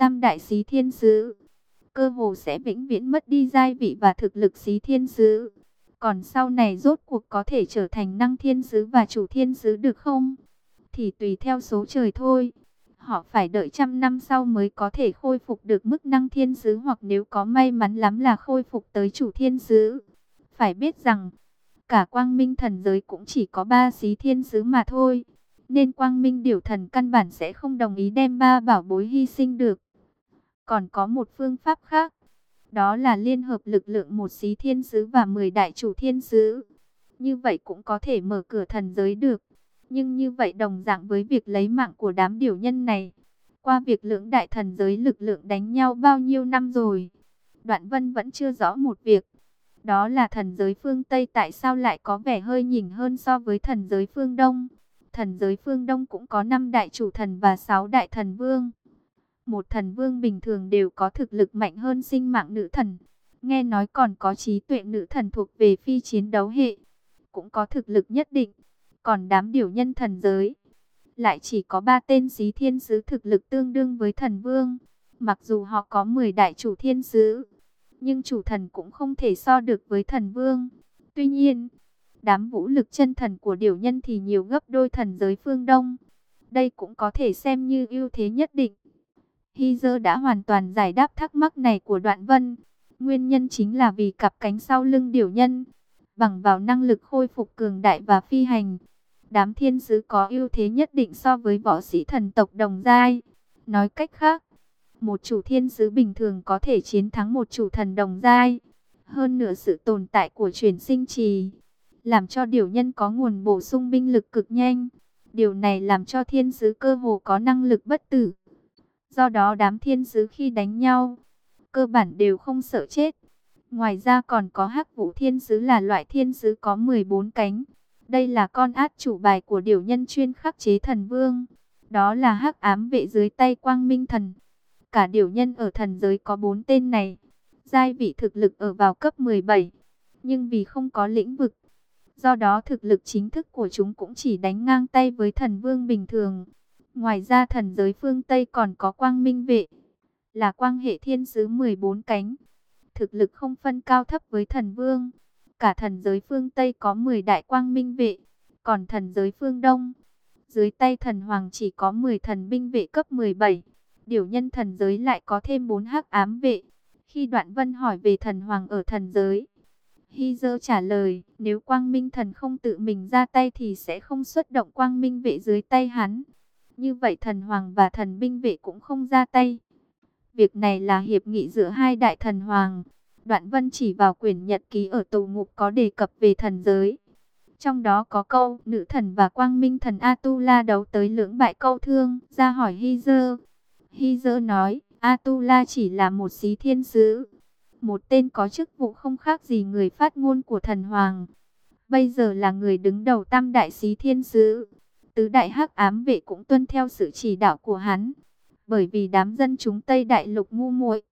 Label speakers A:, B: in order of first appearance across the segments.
A: tam đại xí thiên sứ, cơ hồ sẽ vĩnh viễn mất đi giai vị và thực lực xí thiên sứ. Còn sau này rốt cuộc có thể trở thành năng thiên sứ và chủ thiên sứ được không? Thì tùy theo số trời thôi. Họ phải đợi trăm năm sau mới có thể khôi phục được mức năng thiên sứ hoặc nếu có may mắn lắm là khôi phục tới chủ thiên sứ. Phải biết rằng, cả quang minh thần giới cũng chỉ có ba xí thiên sứ mà thôi. Nên quang minh điều thần căn bản sẽ không đồng ý đem ba bảo bối hy sinh được. Còn có một phương pháp khác. Đó là liên hợp lực lượng một xí thiên sứ và 10 đại chủ thiên sứ. Như vậy cũng có thể mở cửa thần giới được. Nhưng như vậy đồng dạng với việc lấy mạng của đám điều nhân này. Qua việc lưỡng đại thần giới lực lượng đánh nhau bao nhiêu năm rồi. Đoạn vân vẫn chưa rõ một việc. Đó là thần giới phương Tây tại sao lại có vẻ hơi nhỉnh hơn so với thần giới phương Đông. Thần giới phương Đông cũng có 5 đại chủ thần và 6 đại thần vương. Một thần vương bình thường đều có thực lực mạnh hơn sinh mạng nữ thần. Nghe nói còn có trí tuệ nữ thần thuộc về phi chiến đấu hệ. Cũng có thực lực nhất định. Còn đám điều nhân thần giới. Lại chỉ có ba tên xí thiên sứ thực lực tương đương với thần vương. Mặc dù họ có 10 đại chủ thiên sứ. Nhưng chủ thần cũng không thể so được với thần vương. Tuy nhiên, đám vũ lực chân thần của điều nhân thì nhiều gấp đôi thần giới phương Đông. Đây cũng có thể xem như ưu thế nhất định. Hy dơ đã hoàn toàn giải đáp thắc mắc này của đoạn vân. Nguyên nhân chính là vì cặp cánh sau lưng điều nhân. Bằng vào năng lực khôi phục cường đại và phi hành. Đám thiên sứ có ưu thế nhất định so với võ sĩ thần tộc đồng giai. Nói cách khác, một chủ thiên sứ bình thường có thể chiến thắng một chủ thần đồng giai. Hơn nữa sự tồn tại của truyền sinh trì, làm cho điều nhân có nguồn bổ sung binh lực cực nhanh. Điều này làm cho thiên sứ cơ hồ có năng lực bất tử. Do đó đám thiên sứ khi đánh nhau, cơ bản đều không sợ chết. Ngoài ra còn có hắc vũ thiên sứ là loại thiên sứ có 14 cánh. Đây là con át chủ bài của điều nhân chuyên khắc chế thần vương. Đó là hắc ám vệ dưới tay quang minh thần. Cả điều nhân ở thần giới có 4 tên này. Giai vị thực lực ở vào cấp 17. Nhưng vì không có lĩnh vực. Do đó thực lực chính thức của chúng cũng chỉ đánh ngang tay với thần vương bình thường. Ngoài ra thần giới phương Tây còn có quang minh vệ, là quang hệ thiên sứ 14 cánh. Thực lực không phân cao thấp với thần vương. Cả thần giới phương Tây có 10 đại quang minh vệ, còn thần giới phương Đông. Dưới tay thần hoàng chỉ có 10 thần binh vệ cấp 17. Điều nhân thần giới lại có thêm 4 hắc ám vệ. Khi đoạn vân hỏi về thần hoàng ở thần giới, Hy dơ trả lời, nếu quang minh thần không tự mình ra tay thì sẽ không xuất động quang minh vệ dưới tay hắn. Như vậy thần hoàng và thần binh vệ cũng không ra tay. Việc này là hiệp nghị giữa hai đại thần hoàng. Đoạn vân chỉ vào quyển nhật ký ở tù ngục có đề cập về thần giới. Trong đó có câu nữ thần và quang minh thần Atula đấu tới lưỡng bại câu thương, ra hỏi Hy Dơ. Hy Dơ nói, Atula chỉ là một xí thiên sứ. Một tên có chức vụ không khác gì người phát ngôn của thần hoàng. Bây giờ là người đứng đầu tam đại xí thiên sứ tứ đại hắc ám vệ cũng tuân theo sự chỉ đạo của hắn. Bởi vì đám dân chúng Tây Đại Lục ngu muội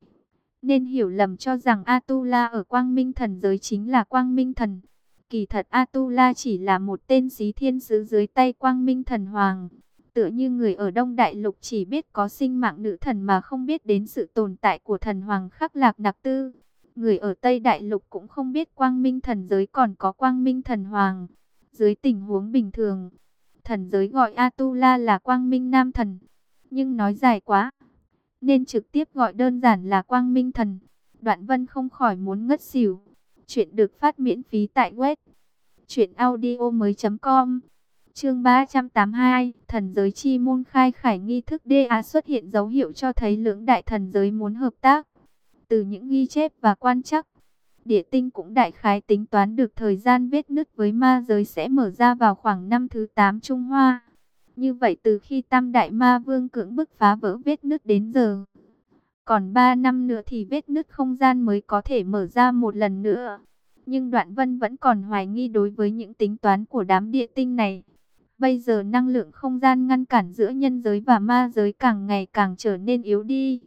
A: nên hiểu lầm cho rằng Atula ở Quang Minh Thần giới chính là Quang Minh Thần. Kỳ thật Atula chỉ là một tên xí thiên sứ dưới tay Quang Minh Thần Hoàng. Tựa như người ở Đông Đại Lục chỉ biết có sinh mạng nữ thần mà không biết đến sự tồn tại của thần Hoàng khắc lạc đặc tư. Người ở Tây Đại Lục cũng không biết Quang Minh Thần giới còn có Quang Minh Thần Hoàng. Dưới tình huống bình thường, thần giới gọi Atula là Quang Minh Nam Thần. Nhưng nói dài quá, nên trực tiếp gọi đơn giản là Quang Minh Thần. Đoạn vân không khỏi muốn ngất xỉu. Chuyện được phát miễn phí tại web truyệnaudiomoi.com. Chương 382, thần giới chi môn khai khải nghi thức DA xuất hiện dấu hiệu cho thấy lưỡng đại thần giới muốn hợp tác. Từ những ghi chép và quan chắc, Địa tinh cũng đại khái tính toán được thời gian vết nứt với ma giới sẽ mở ra vào khoảng năm thứ 8 Trung Hoa. Như vậy từ khi Tam Đại Ma Vương cưỡng bức phá vỡ vết nứt đến giờ. Còn 3 năm nữa thì vết nứt không gian mới có thể mở ra một lần nữa. Nhưng Đoạn Vân vẫn còn hoài nghi đối với những tính toán của đám địa tinh này. Bây giờ năng lượng không gian ngăn cản giữa nhân giới và ma giới càng ngày càng trở nên yếu đi.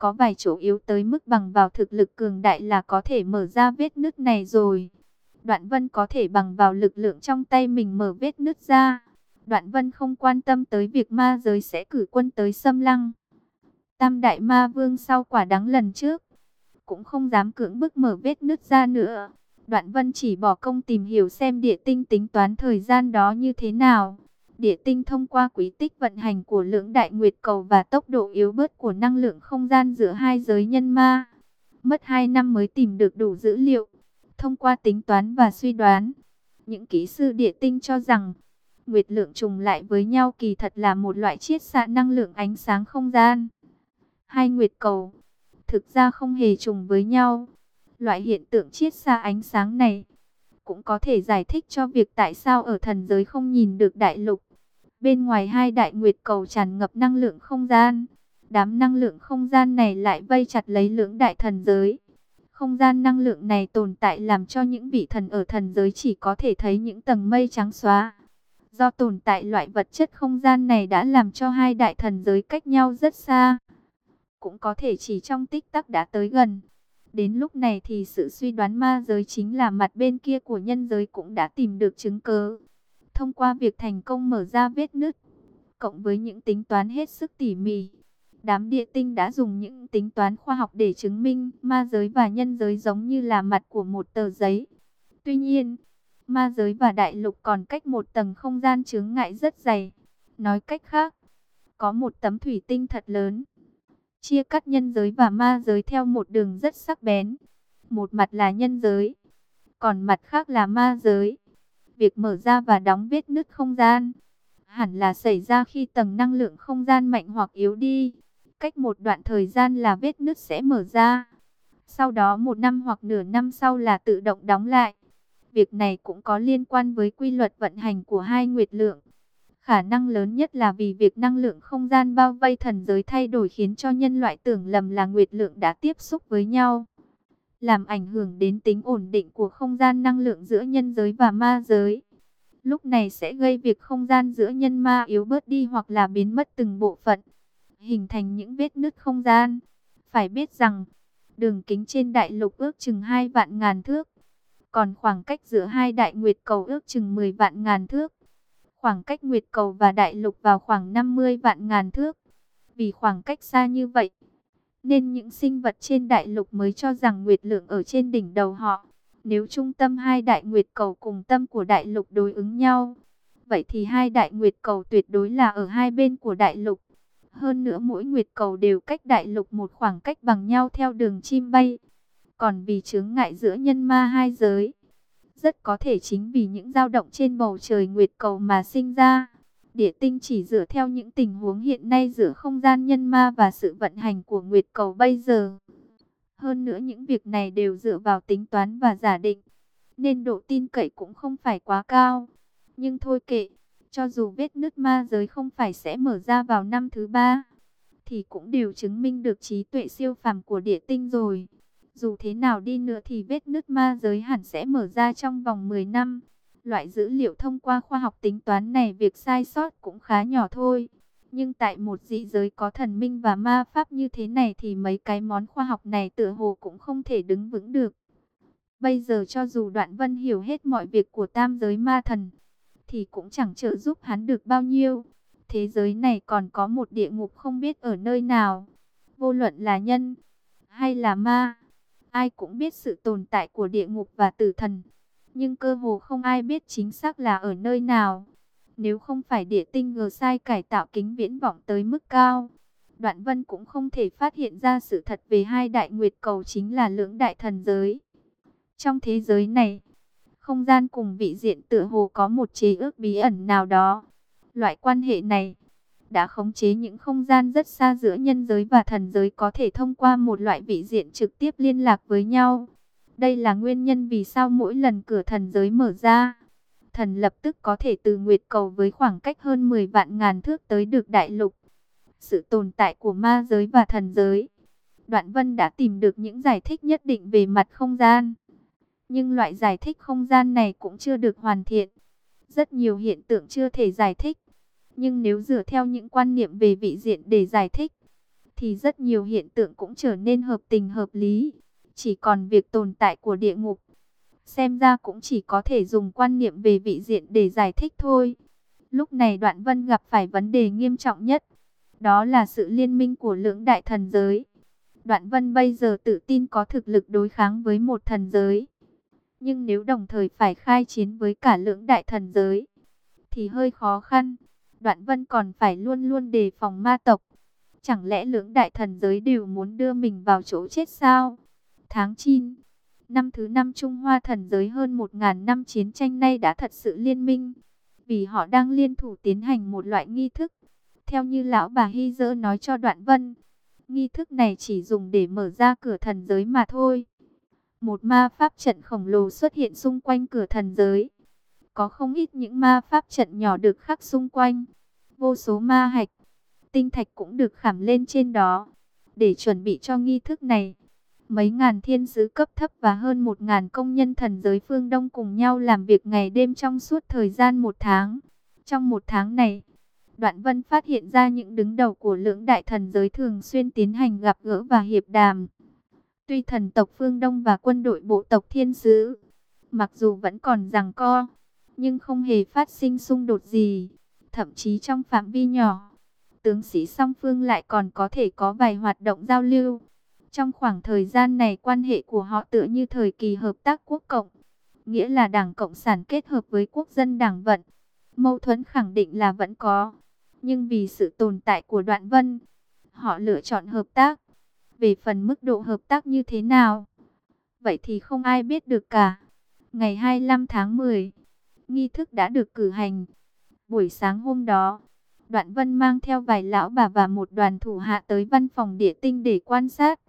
A: Có vài chỗ yếu tới mức bằng vào thực lực cường đại là có thể mở ra vết nứt này rồi. Đoạn vân có thể bằng vào lực lượng trong tay mình mở vết nứt ra. Đoạn vân không quan tâm tới việc ma giới sẽ cử quân tới xâm lăng. Tam đại ma vương sau quả đắng lần trước, cũng không dám cưỡng bức mở vết nứt ra nữa. Đoạn vân chỉ bỏ công tìm hiểu xem địa tinh tính toán thời gian đó như thế nào. Địa tinh thông qua quý tích vận hành của lưỡng đại nguyệt cầu và tốc độ yếu bớt của năng lượng không gian giữa hai giới nhân ma. Mất 2 năm mới tìm được đủ dữ liệu. Thông qua tính toán và suy đoán, những kỹ sư địa tinh cho rằng nguyệt lượng trùng lại với nhau kỳ thật là một loại chiết xạ năng lượng ánh sáng không gian. Hai nguyệt cầu thực ra không hề trùng với nhau. Loại hiện tượng chiết xa ánh sáng này cũng có thể giải thích cho việc tại sao ở thần giới không nhìn được đại lục. Bên ngoài hai đại nguyệt cầu tràn ngập năng lượng không gian. Đám năng lượng không gian này lại vây chặt lấy lưỡng đại thần giới. Không gian năng lượng này tồn tại làm cho những vị thần ở thần giới chỉ có thể thấy những tầng mây trắng xóa. Do tồn tại loại vật chất không gian này đã làm cho hai đại thần giới cách nhau rất xa cũng có thể chỉ trong tích tắc đã tới gần. Đến lúc này thì sự suy đoán ma giới chính là mặt bên kia của nhân giới cũng đã tìm được chứng cứ. Thông qua việc thành công mở ra vết nứt, cộng với những tính toán hết sức tỉ mỉ, đám địa tinh đã dùng những tính toán khoa học để chứng minh ma giới và nhân giới giống như là mặt của một tờ giấy. Tuy nhiên, ma giới và đại lục còn cách một tầng không gian chướng ngại rất dày. Nói cách khác, có một tấm thủy tinh thật lớn chia cắt nhân giới và ma giới theo một đường rất sắc bén. Một mặt là nhân giới, còn mặt khác là ma giới. Việc mở ra và đóng vết nứt không gian, hẳn là xảy ra khi tầng năng lượng không gian mạnh hoặc yếu đi. Cách một đoạn thời gian là vết nứt sẽ mở ra. Sau đó một năm hoặc nửa năm sau là tự động đóng lại. Việc này cũng có liên quan với quy luật vận hành của hai nguyệt lượng. Khả năng lớn nhất là vì việc năng lượng không gian bao vây thần giới thay đổi khiến cho nhân loại tưởng lầm là nguyệt lượng đã tiếp xúc với nhau. Làm ảnh hưởng đến tính ổn định của không gian năng lượng giữa nhân giới và ma giới. Lúc này sẽ gây việc không gian giữa nhân ma yếu bớt đi hoặc là biến mất từng bộ phận. Hình thành những vết nứt không gian. Phải biết rằng, đường kính trên đại lục ước chừng 2 vạn ngàn thước. Còn khoảng cách giữa hai đại nguyệt cầu ước chừng 10 vạn ngàn thước. Khoảng cách Nguyệt Cầu và Đại Lục vào khoảng 50 vạn ngàn thước. Vì khoảng cách xa như vậy, nên những sinh vật trên Đại Lục mới cho rằng Nguyệt Lượng ở trên đỉnh đầu họ. Nếu trung tâm hai Đại Nguyệt Cầu cùng tâm của Đại Lục đối ứng nhau, vậy thì hai Đại Nguyệt Cầu tuyệt đối là ở hai bên của Đại Lục. Hơn nữa mỗi Nguyệt Cầu đều cách Đại Lục một khoảng cách bằng nhau theo đường chim bay. Còn vì chướng ngại giữa nhân ma hai giới, rất có thể chính vì những dao động trên bầu trời nguyệt cầu mà sinh ra. Địa tinh chỉ dựa theo những tình huống hiện nay giữa không gian nhân ma và sự vận hành của nguyệt cầu bây giờ. Hơn nữa những việc này đều dựa vào tính toán và giả định, nên độ tin cậy cũng không phải quá cao. Nhưng thôi kệ, cho dù vết nứt ma giới không phải sẽ mở ra vào năm thứ ba, thì cũng đều chứng minh được trí tuệ siêu phàm của địa tinh rồi. Dù thế nào đi nữa thì vết nứt ma giới hẳn sẽ mở ra trong vòng 10 năm. Loại dữ liệu thông qua khoa học tính toán này việc sai sót cũng khá nhỏ thôi. Nhưng tại một dị giới có thần minh và ma pháp như thế này thì mấy cái món khoa học này tựa hồ cũng không thể đứng vững được. Bây giờ cho dù đoạn vân hiểu hết mọi việc của tam giới ma thần, thì cũng chẳng trợ giúp hắn được bao nhiêu. Thế giới này còn có một địa ngục không biết ở nơi nào. Vô luận là nhân hay là ma Ai cũng biết sự tồn tại của địa ngục và tử thần, nhưng cơ hồ không ai biết chính xác là ở nơi nào. Nếu không phải địa tinh ngờ sai cải tạo kính viễn vọng tới mức cao, Đoạn Vân cũng không thể phát hiện ra sự thật về hai đại nguyệt cầu chính là lưỡng đại thần giới. Trong thế giới này, không gian cùng vị diện tựa hồ có một chế ước bí ẩn nào đó. Loại quan hệ này đã khống chế những không gian rất xa giữa nhân giới và thần giới có thể thông qua một loại vị diện trực tiếp liên lạc với nhau. Đây là nguyên nhân vì sao mỗi lần cửa thần giới mở ra, thần lập tức có thể từ nguyệt cầu với khoảng cách hơn 10 vạn ngàn thước tới được đại lục. Sự tồn tại của ma giới và thần giới. Đoạn Vân đã tìm được những giải thích nhất định về mặt không gian. Nhưng loại giải thích không gian này cũng chưa được hoàn thiện. Rất nhiều hiện tượng chưa thể giải thích. Nhưng nếu dựa theo những quan niệm về vị diện để giải thích, thì rất nhiều hiện tượng cũng trở nên hợp tình hợp lý. Chỉ còn việc tồn tại của địa ngục, xem ra cũng chỉ có thể dùng quan niệm về vị diện để giải thích thôi. Lúc này Đoạn Vân gặp phải vấn đề nghiêm trọng nhất. Đó là sự liên minh của lưỡng đại thần giới. Đoạn Vân bây giờ tự tin có thực lực đối kháng với một thần giới. Nhưng nếu đồng thời phải khai chiến với cả lưỡng đại thần giới, thì hơi khó khăn. Đoạn Vân còn phải luôn luôn đề phòng ma tộc. Chẳng lẽ lưỡng đại thần giới đều muốn đưa mình vào chỗ chết sao? Tháng 9, năm thứ năm Trung Hoa thần giới hơn 1.000 năm chiến tranh nay đã thật sự liên minh. Vì họ đang liên thủ tiến hành một loại nghi thức. Theo như lão bà Hy Dơ nói cho Đoạn Vân, nghi thức này chỉ dùng để mở ra cửa thần giới mà thôi. Một ma pháp trận khổng lồ xuất hiện xung quanh cửa thần giới. Có không ít những ma pháp trận nhỏ được khắc xung quanh. Vô số ma hạch, tinh thạch cũng được khảm lên trên đó. Để chuẩn bị cho nghi thức này, mấy ngàn thiên sứ cấp thấp và hơn một ngàn công nhân thần giới phương Đông cùng nhau làm việc ngày đêm trong suốt thời gian một tháng. Trong một tháng này, Đoạn Vân phát hiện ra những đứng đầu của lưỡng đại thần giới thường xuyên tiến hành gặp gỡ và hiệp đàm. Tuy thần tộc phương Đông và quân đội bộ tộc thiên sứ, mặc dù vẫn còn rằng co, nhưng không hề phát sinh xung đột gì, thậm chí trong phạm vi nhỏ. Tướng sĩ song phương lại còn có thể có vài hoạt động giao lưu. Trong khoảng thời gian này quan hệ của họ tựa như thời kỳ hợp tác quốc cộng, nghĩa là Đảng Cộng sản kết hợp với quốc dân đảng vận. Mâu thuẫn khẳng định là vẫn có, nhưng vì sự tồn tại của đoạn vân, họ lựa chọn hợp tác. Về phần mức độ hợp tác như thế nào, vậy thì không ai biết được cả. Ngày 25 tháng 10, nghi thức đã được cử hành. Buổi sáng hôm đó, Đoạn Vân mang theo vài lão bà và một đoàn thủ hạ tới văn phòng địa tinh để quan sát.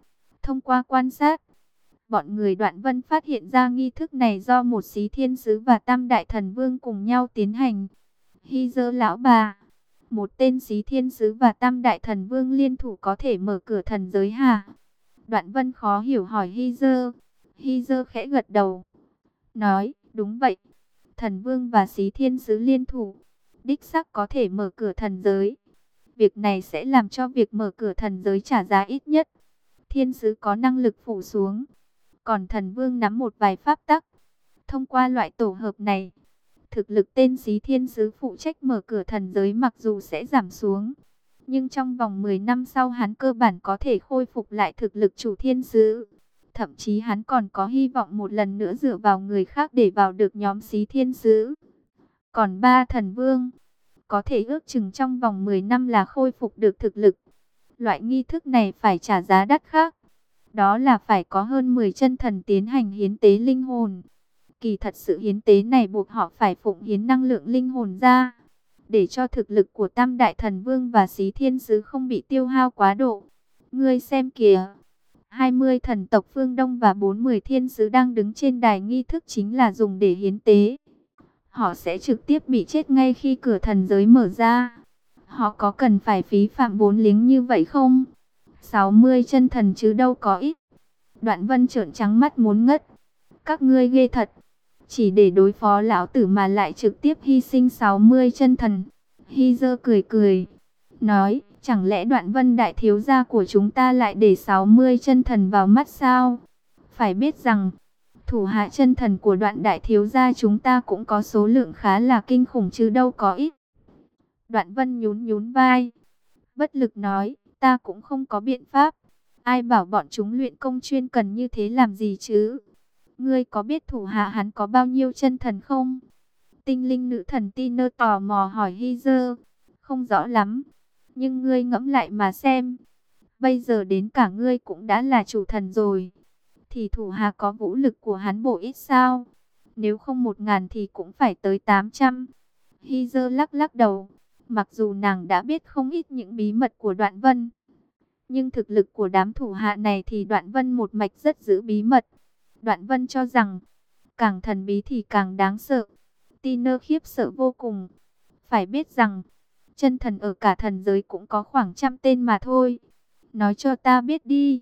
A: Thông qua quan sát, bọn người Đoạn Vân phát hiện ra nghi thức này do một xí thiên sứ và tam đại thần vương cùng nhau tiến hành. Hy dơ lão bà, một tên xí thiên sứ và tam đại thần vương liên thủ có thể mở cửa thần giới hà. Đoạn Vân khó hiểu hỏi Hy dơ. Hy dơ khẽ gật đầu. Nói, đúng vậy. Thần vương và xí thiên sứ liên thủ. Đích sắc có thể mở cửa thần giới. Việc này sẽ làm cho việc mở cửa thần giới trả giá ít nhất thiên sứ có năng lực phủ xuống. Còn thần vương nắm một vài pháp tắc. Thông qua loại tổ hợp này, thực lực tên xí thiên sứ phụ trách mở cửa thần giới mặc dù sẽ giảm xuống. Nhưng trong vòng 10 năm sau hắn cơ bản có thể khôi phục lại thực lực chủ thiên sứ. Thậm chí hắn còn có hy vọng một lần nữa dựa vào người khác để vào được nhóm xí thiên sứ. Còn ba thần vương, có thể ước chừng trong vòng 10 năm là khôi phục được thực lực. Loại nghi thức này phải trả giá đắt khác. Đó là phải có hơn 10 chân thần tiến hành hiến tế linh hồn. Kỳ thật sự hiến tế này buộc họ phải phụng hiến năng lượng linh hồn ra. Để cho thực lực của Tam Đại Thần Vương và Xí Thiên Sứ không bị tiêu hao quá độ. Ngươi xem kìa. 20 thần tộc phương Đông và 40 thiên sứ đang đứng trên đài nghi thức chính là dùng để hiến tế. Họ sẽ trực tiếp bị chết ngay khi cửa thần giới mở ra. Họ có cần phải phí phạm vốn liếng như vậy không? 60 chân thần chứ đâu có ít. Đoạn vân trợn trắng mắt muốn ngất. Các ngươi ghê thật. Chỉ để đối phó lão tử mà lại trực tiếp hy sinh 60 chân thần. Hy dơ cười cười. Nói, chẳng lẽ đoạn vân đại thiếu gia của chúng ta lại để 60 chân thần vào mắt sao? Phải biết rằng, thủ hạ chân thần của đoạn đại thiếu gia chúng ta cũng có số lượng khá là kinh khủng chứ đâu có ít. Đoạn vân nhún nhún vai. Bất lực nói, ta cũng không có biện pháp. Ai bảo bọn chúng luyện công chuyên cần như thế làm gì chứ? Ngươi có biết thủ hạ hắn có bao nhiêu chân thần không? Tinh linh nữ thần Tiner tò mò hỏi Hy Dơ. Không rõ lắm. Nhưng ngươi ngẫm lại mà xem. Bây giờ đến cả ngươi cũng đã là chủ thần rồi. Thì thủ hạ có vũ lực của hắn bổ ít sao? Nếu không một ngàn thì cũng phải tới tám trăm. Hy Dơ lắc lắc đầu. Mặc dù nàng đã biết không ít những bí mật của Đoạn Vân, nhưng thực lực của đám thủ hạ này thì Đoạn Vân một mạch rất giữ bí mật. Đoạn Vân cho rằng, càng thần bí thì càng đáng sợ. Tiner khiếp sợ vô cùng. Phải biết rằng, chân thần ở cả thần giới cũng có khoảng trăm tên mà thôi. Nói cho ta biết đi,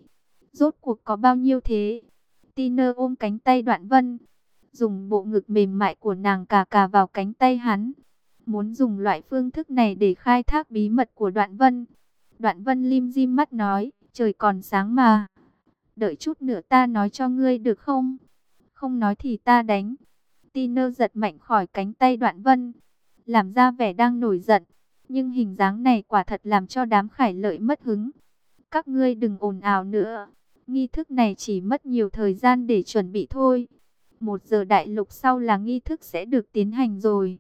A: rốt cuộc có bao nhiêu thế? Tiner ôm cánh tay Đoạn Vân, dùng bộ ngực mềm mại của nàng cà cà vào cánh tay hắn muốn dùng loại phương thức này để khai thác bí mật của Đoạn Vân. Đoạn Vân lim dim mắt nói, trời còn sáng mà. Đợi chút nữa ta nói cho ngươi được không? Không nói thì ta đánh. tina giật mạnh khỏi cánh tay Đoạn Vân, làm ra vẻ đang nổi giận. Nhưng hình dáng này quả thật làm cho đám khải lợi mất hứng. Các ngươi đừng ồn ào nữa. Nghi thức này chỉ mất nhiều thời gian để chuẩn bị thôi. Một giờ đại lục sau là nghi thức sẽ được tiến hành rồi.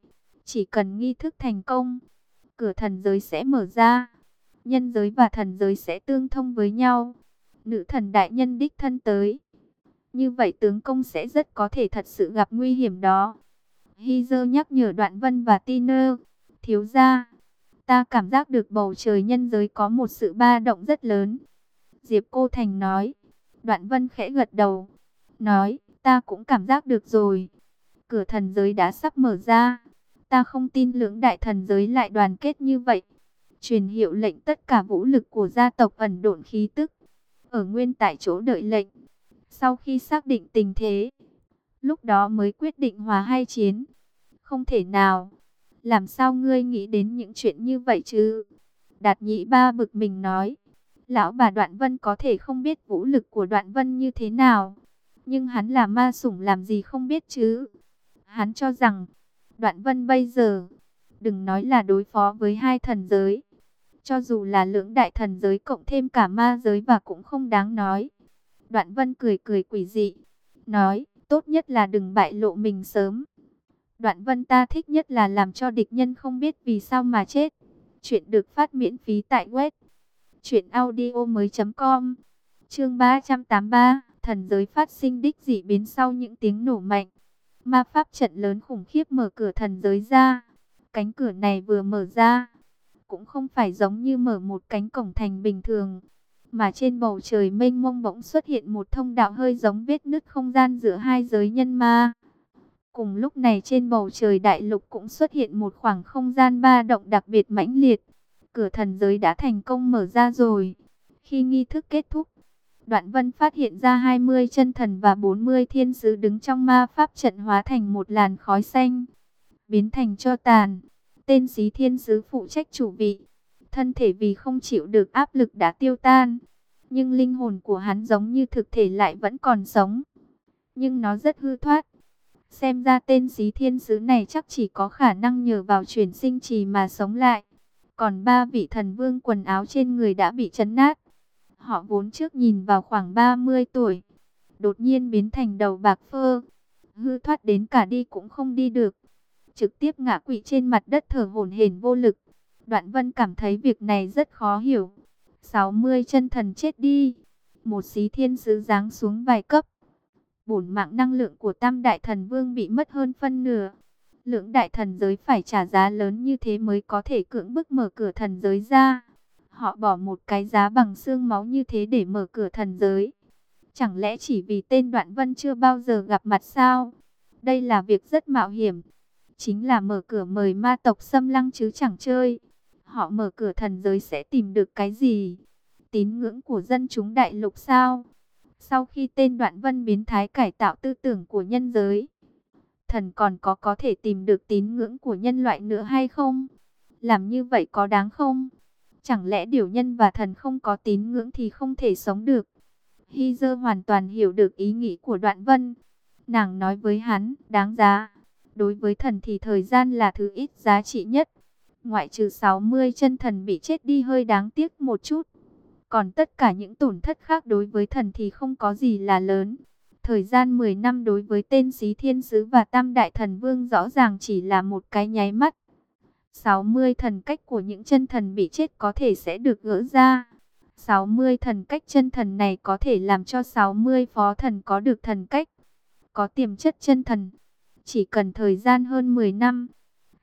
A: Chỉ cần nghi thức thành công, cửa thần giới sẽ mở ra. Nhân giới và thần giới sẽ tương thông với nhau. Nữ thần đại nhân đích thân tới. Như vậy tướng công sẽ rất có thể thật sự gặp nguy hiểm đó. Hy dơ nhắc nhở Đoạn Vân và Tiner. Thiếu ra, ta cảm giác được bầu trời nhân giới có một sự ba động rất lớn. Diệp Cô Thành nói. Đoạn Vân khẽ gật đầu. Nói, ta cũng cảm giác được rồi. Cửa thần giới đã sắp mở ra. Ta không tin lưỡng đại thần giới lại đoàn kết như vậy. Truyền hiệu lệnh tất cả vũ lực của gia tộc ẩn độn khí tức. Ở nguyên tại chỗ đợi lệnh. Sau khi xác định tình thế, lúc đó mới quyết định hòa hay chiến. Không thể nào. Làm sao ngươi nghĩ đến những chuyện như vậy chứ? Đạt nhị ba bực mình nói. Lão bà Đoạn Vân có thể không biết vũ lực của Đoạn Vân như thế nào. Nhưng hắn là ma sủng làm gì không biết chứ. Hắn cho rằng Đoạn Vân bây giờ, đừng nói là đối phó với hai thần giới. Cho dù là lưỡng đại thần giới cộng thêm cả ma giới và cũng không đáng nói. Đoạn Vân cười cười quỷ dị, nói, tốt nhất là đừng bại lộ mình sớm. Đoạn Vân ta thích nhất là làm cho địch nhân không biết vì sao mà chết. Chuyện được phát miễn phí tại web truyệnaudiomoi.com. Chương 383, thần giới phát sinh đích dị biến sau những tiếng nổ mạnh. Ma pháp trận lớn khủng khiếp mở cửa thần giới ra. Cánh cửa này vừa mở ra, cũng không phải giống như mở một cánh cổng thành bình thường, mà trên bầu trời mênh mông bỗng xuất hiện một thông đạo hơi giống vết nứt không gian giữa hai giới nhân ma. Cùng lúc này trên bầu trời đại lục cũng xuất hiện một khoảng không gian ba động đặc biệt mãnh liệt. Cửa thần giới đã thành công mở ra rồi. Khi nghi thức kết thúc, Đoạn Vân phát hiện ra 20 chân thần và 40 thiên sứ đứng trong ma pháp trận hóa thành một làn khói xanh, biến thành cho tàn. Tên sĩ thiên sứ phụ trách chủ vị, thân thể vì không chịu được áp lực đã tiêu tan, nhưng linh hồn của hắn giống như thực thể lại vẫn còn sống, nhưng nó rất hư thoát. Xem ra tên sĩ thiên sứ này chắc chỉ có khả năng nhờ vào chuyển sinh trì mà sống lại. Còn ba vị thần vương quần áo trên người đã bị chấn nát. Họ vốn trước nhìn vào khoảng 30 tuổi. Đột nhiên biến thành đầu bạc phơ. Hư thoát đến cả đi cũng không đi được. Trực tiếp ngã quỵ trên mặt đất thở hổn hển vô lực. Đoạn vân cảm thấy việc này rất khó hiểu. 60 chân thần chết đi. Một xí thiên sứ giáng xuống vài cấp. Bổn mạng năng lượng của tam đại thần vương bị mất hơn phân nửa. lượng đại thần giới phải trả giá lớn như thế mới có thể cưỡng bức mở cửa thần giới ra. Họ bỏ một cái giá bằng xương máu như thế để mở cửa thần giới. Chẳng lẽ chỉ vì tên Đoạn Vân chưa bao giờ gặp mặt sao? Đây là việc rất mạo hiểm. Chính là mở cửa mời ma tộc xâm lăng chứ chẳng chơi. Họ mở cửa thần giới sẽ tìm được cái gì? Tín ngưỡng của dân chúng đại lục sao? Sau khi tên Đoạn Vân biến thái cải tạo tư tưởng của nhân giới, thần còn có có thể tìm được tín ngưỡng của nhân loại nữa hay không? Làm như vậy có đáng không? Chẳng lẽ điều nhân và thần không có tín ngưỡng thì không thể sống được? Hy dơ hoàn toàn hiểu được ý nghĩ của đoạn vân. Nàng nói với hắn, đáng giá. Đối với thần thì thời gian là thứ ít giá trị nhất. Ngoại trừ 60 chân thần bị chết đi hơi đáng tiếc một chút. Còn tất cả những tổn thất khác đối với thần thì không có gì là lớn. Thời gian 10 năm đối với tên sĩ thiên sứ và tam đại thần vương rõ ràng chỉ là một cái nháy mắt. 60 thần cách của những chân thần bị chết có thể sẽ được gỡ ra. 60 thần cách chân thần này có thể làm cho 60 phó thần có được thần cách, có tiềm chất chân thần. Chỉ cần thời gian hơn 10 năm,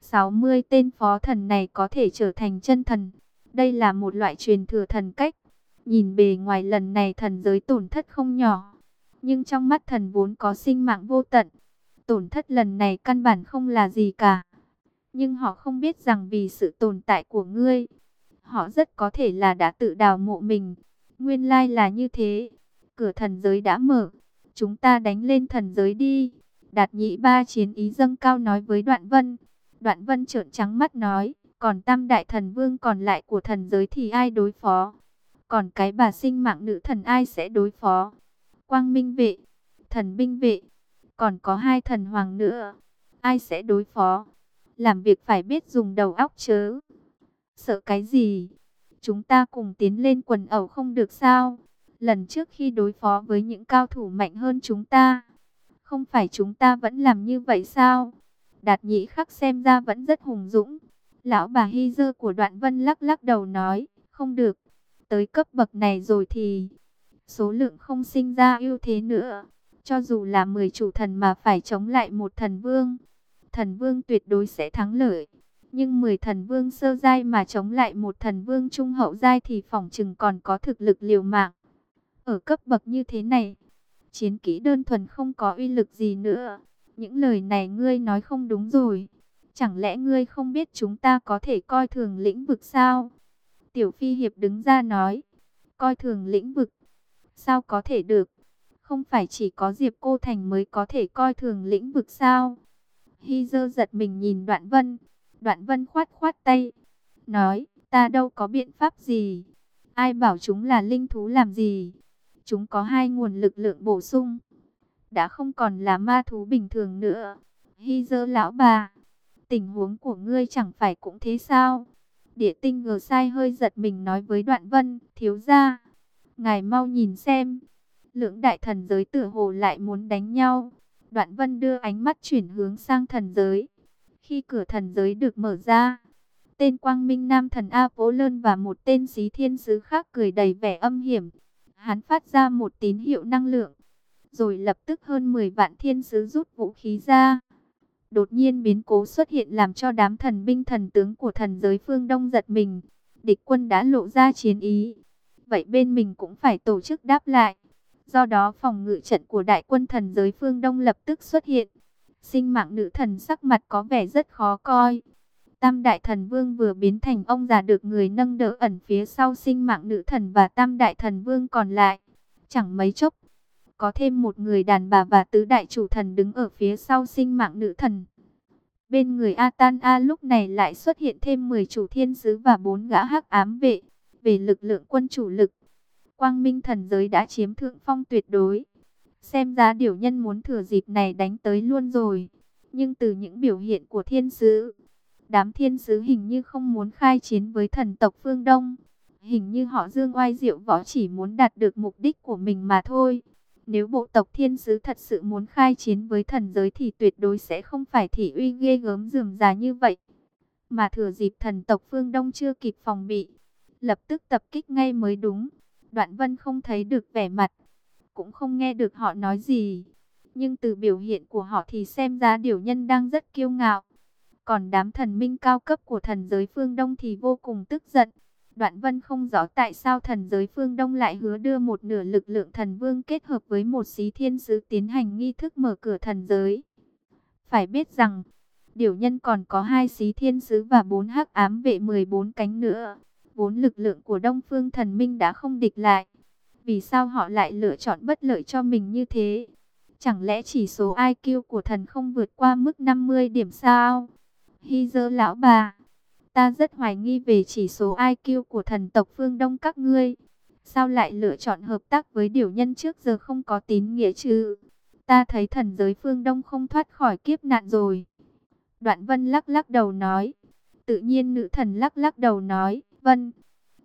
A: 60 tên phó thần này có thể trở thành chân thần. Đây là một loại truyền thừa thần cách. Nhìn bề ngoài lần này thần giới tổn thất không nhỏ, nhưng trong mắt thần vốn có sinh mạng vô tận. Tổn thất lần này căn bản không là gì cả. Nhưng họ không biết rằng vì sự tồn tại của ngươi, họ rất có thể là đã tự đào mộ mình. Nguyên lai là như thế. Cửa thần giới đã mở. Chúng ta đánh lên thần giới đi. Đạt nhị ba chiến ý dâng cao nói với Đoạn Vân. Đoạn Vân trợn trắng mắt nói. Còn tam đại thần vương còn lại của thần giới thì ai đối phó? Còn cái bà sinh mạng nữ thần ai sẽ đối phó? Quang Minh vệ, thần binh vệ, còn có hai thần hoàng nữa. Ai sẽ đối phó? Làm việc phải biết dùng đầu óc chớ. Sợ cái gì? Chúng ta cùng tiến lên quần ẩu không được sao? Lần trước khi đối phó với những cao thủ mạnh hơn chúng ta, không phải chúng ta vẫn làm như vậy sao? Đạt nhĩ khắc xem ra vẫn rất hùng dũng. Lão bà hy dơ của đoạn vân lắc lắc đầu nói, không được, tới cấp bậc này rồi thì số lượng không sinh ra ưu thế nữa. Cho dù là 10 chủ thần mà phải chống lại một thần vương, thần vương tuyệt đối sẽ thắng lợi. Nhưng 10 thần vương sơ giai mà chống lại một thần vương trung hậu giai thì phòng chừng còn có thực lực liều mạng. Ở cấp bậc như thế này, chiến kỹ đơn thuần không có uy lực gì nữa. Những lời này ngươi nói không đúng rồi. Chẳng lẽ ngươi không biết chúng ta có thể coi thường lĩnh vực sao? Tiểu Phi Hiệp đứng ra nói, coi thường lĩnh vực. Sao có thể được? Không phải chỉ có Diệp Cô Thành mới có thể coi thường lĩnh vực sao? Hy dơ giật mình nhìn Đoạn Vân. Đoạn Vân khoát khoát tay. Nói, ta đâu có biện pháp gì. Ai bảo chúng là linh thú làm gì? Chúng có hai nguồn lực lượng bổ sung. Đã không còn là ma thú bình thường nữa. Hy dơ lão bà. Tình huống của ngươi chẳng phải cũng thế sao? Địa tinh ngờ sai hơi giật mình nói với Đoạn Vân. Thiếu ra. Ngài mau nhìn xem. Lưỡng đại thần giới tử hồ lại muốn đánh nhau. Đoạn Vân đưa ánh mắt chuyển hướng sang thần giới. Khi cửa thần giới được mở ra, tên Quang Minh Nam thần A Vô Lơn và một tên xí thiên sứ khác cười đầy vẻ âm hiểm. Hắn phát ra một tín hiệu năng lượng, rồi lập tức hơn 10 vạn thiên sứ rút vũ khí ra. Đột nhiên biến cố xuất hiện làm cho đám thần binh thần tướng của thần giới phương Đông giật mình. Địch quân đã lộ ra chiến ý. Vậy bên mình cũng phải tổ chức đáp lại. Do đó phòng ngự trận của đại quân thần giới phương Đông lập tức xuất hiện. Sinh mạng nữ thần sắc mặt có vẻ rất khó coi. Tam đại thần vương vừa biến thành ông già được người nâng đỡ ẩn phía sau sinh mạng nữ thần và tam đại thần vương còn lại. Chẳng mấy chốc, có thêm một người đàn bà và tứ đại chủ thần đứng ở phía sau sinh mạng nữ thần. Bên người Atan A lúc này lại xuất hiện thêm 10 chủ thiên sứ và 4 gã hắc ám vệ. Về lực lượng quân chủ lực, quang minh thần giới đã chiếm thượng phong tuyệt đối. Xem ra điều nhân muốn thừa dịp này đánh tới luôn rồi. Nhưng từ những biểu hiện của thiên sứ, đám thiên sứ hình như không muốn khai chiến với thần tộc phương Đông. Hình như họ dương oai diệu võ chỉ muốn đạt được mục đích của mình mà thôi. Nếu bộ tộc thiên sứ thật sự muốn khai chiến với thần giới thì tuyệt đối sẽ không phải thị uy ghê gớm dườm già như vậy. Mà thừa dịp thần tộc phương Đông chưa kịp phòng bị, lập tức tập kích ngay mới đúng. Đoạn vân không thấy được vẻ mặt, cũng không nghe được họ nói gì. Nhưng từ biểu hiện của họ thì xem ra điều nhân đang rất kiêu ngạo. Còn đám thần minh cao cấp của thần giới phương Đông thì vô cùng tức giận. Đoạn vân không rõ tại sao thần giới phương Đông lại hứa đưa một nửa lực lượng thần vương kết hợp với một xí thiên sứ tiến hành nghi thức mở cửa thần giới. Phải biết rằng, điều nhân còn có hai xí thiên sứ và bốn hắc ám vệ 14 cánh nữa. Vốn lực lượng của Đông Phương Thần Minh đã không địch lại. Vì sao họ lại lựa chọn bất lợi cho mình như thế? Chẳng lẽ chỉ số IQ của thần không vượt qua mức 50 điểm sao? Hy dơ lão bà, ta rất hoài nghi về chỉ số IQ của thần tộc phương Đông các ngươi. Sao lại lựa chọn hợp tác với điều nhân trước giờ không có tín nghĩa chứ? Ta thấy thần giới phương Đông không thoát khỏi kiếp nạn rồi. Đoạn vân lắc lắc đầu nói. Tự nhiên nữ thần lắc lắc đầu nói. Vân,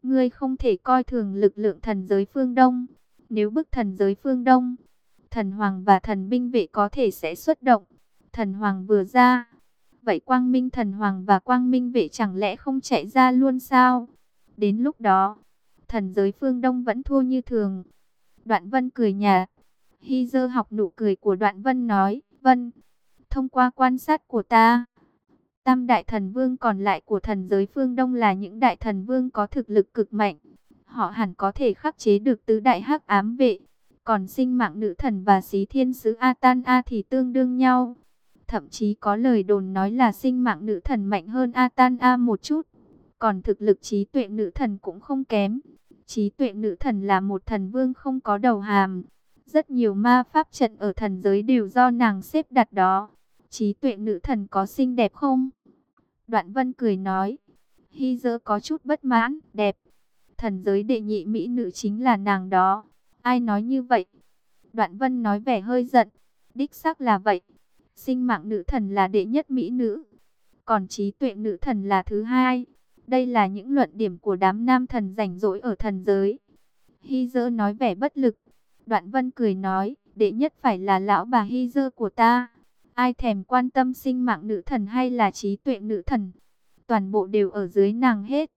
A: ngươi không thể coi thường lực lượng thần giới phương Đông. Nếu bức thần giới phương Đông, thần hoàng và thần binh vệ có thể sẽ xuất động. Thần hoàng vừa ra, vậy quang minh thần hoàng và quang minh vệ chẳng lẽ không chạy ra luôn sao? Đến lúc đó, thần giới phương Đông vẫn thua như thường. Đoạn vân cười nhạt. Hy dơ học nụ cười của đoạn vân nói, Vân, thông qua quan sát của ta, Tam đại thần vương còn lại của thần giới phương Đông là những đại thần vương có thực lực cực mạnh. Họ hẳn có thể khắc chế được tứ đại hắc ám vệ. Còn sinh mạng nữ thần và xí thiên sứ Atan A thì tương đương nhau. Thậm chí có lời đồn nói là sinh mạng nữ thần mạnh hơn Atan A một chút. Còn thực lực trí tuệ nữ thần cũng không kém. Trí tuệ nữ thần là một thần vương không có đầu hàm. Rất nhiều ma pháp trận ở thần giới đều do nàng xếp đặt đó trí tuệ nữ thần có xinh đẹp không? Đoạn vân cười nói, Hy dơ có chút bất mãn, đẹp. Thần giới đệ nhị mỹ nữ chính là nàng đó. Ai nói như vậy? Đoạn vân nói vẻ hơi giận. Đích xác là vậy. Sinh mạng nữ thần là đệ nhất mỹ nữ. Còn trí tuệ nữ thần là thứ hai. Đây là những luận điểm của đám nam thần rảnh rỗi ở thần giới. Hy dơ nói vẻ bất lực. Đoạn vân cười nói, đệ nhất phải là lão bà Hy dơ của ta. Ai thèm quan tâm sinh mạng nữ thần hay là trí tuệ nữ thần. Toàn bộ đều ở dưới nàng hết.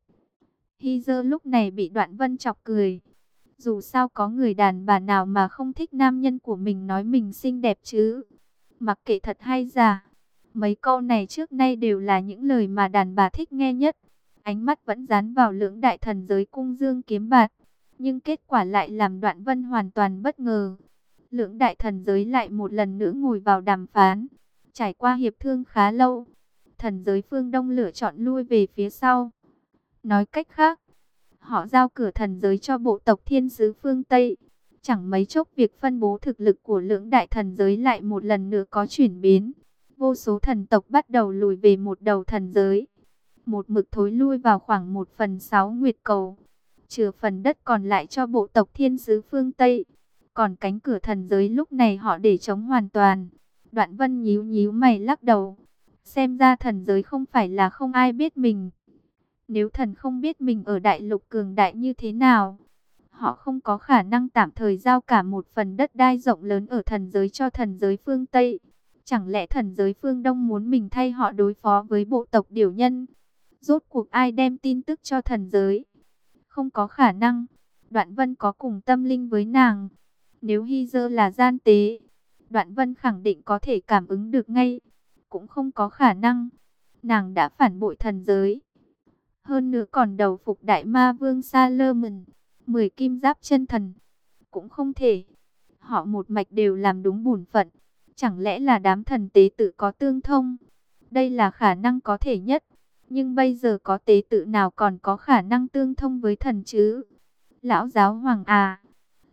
A: Hy dơ lúc này bị đoạn vân chọc cười. Dù sao có người đàn bà nào mà không thích nam nhân của mình nói mình xinh đẹp chứ. Mặc kệ thật hay giả. Mấy câu này trước nay đều là những lời mà đàn bà thích nghe nhất. Ánh mắt vẫn dán vào lưỡng đại thần giới cung dương kiếm bạt. Nhưng kết quả lại làm đoạn vân hoàn toàn bất ngờ. Lưỡng đại thần giới lại một lần nữa ngồi vào đàm phán. Trải qua hiệp thương khá lâu. Thần giới phương Đông lựa chọn lui về phía sau. Nói cách khác, họ giao cửa thần giới cho bộ tộc thiên sứ phương Tây. Chẳng mấy chốc việc phân bố thực lực của lưỡng đại thần giới lại một lần nữa có chuyển biến. Vô số thần tộc bắt đầu lùi về một đầu thần giới. Một mực thối lui vào khoảng một phần sáu nguyệt cầu. Chừa phần đất còn lại cho bộ tộc thiên sứ phương Tây. Còn cánh cửa thần giới lúc này họ để chống hoàn toàn. Đoạn vân nhíu nhíu mày lắc đầu. Xem ra thần giới không phải là không ai biết mình. Nếu thần không biết mình ở đại lục cường đại như thế nào, họ không có khả năng tạm thời giao cả một phần đất đai rộng lớn ở thần giới cho thần giới phương Tây. Chẳng lẽ thần giới phương Đông muốn mình thay họ đối phó với bộ tộc điều nhân? Rốt cuộc ai đem tin tức cho thần giới? Không có khả năng. Đoạn vân có cùng tâm linh với nàng. Nếu Hy Dơ là gian tế, Đoạn vân khẳng định có thể cảm ứng được ngay. Cũng không có khả năng. Nàng đã phản bội thần giới. Hơn nữa còn đầu phục đại ma vương Sa Lơ Mừng. Mười kim giáp chân thần. Cũng không thể. Họ một mạch đều làm đúng bổn phận. Chẳng lẽ là đám thần tế tự có tương thông? Đây là khả năng có thể nhất. Nhưng bây giờ có tế tự nào còn có khả năng tương thông với thần chứ? Lão giáo hoàng à,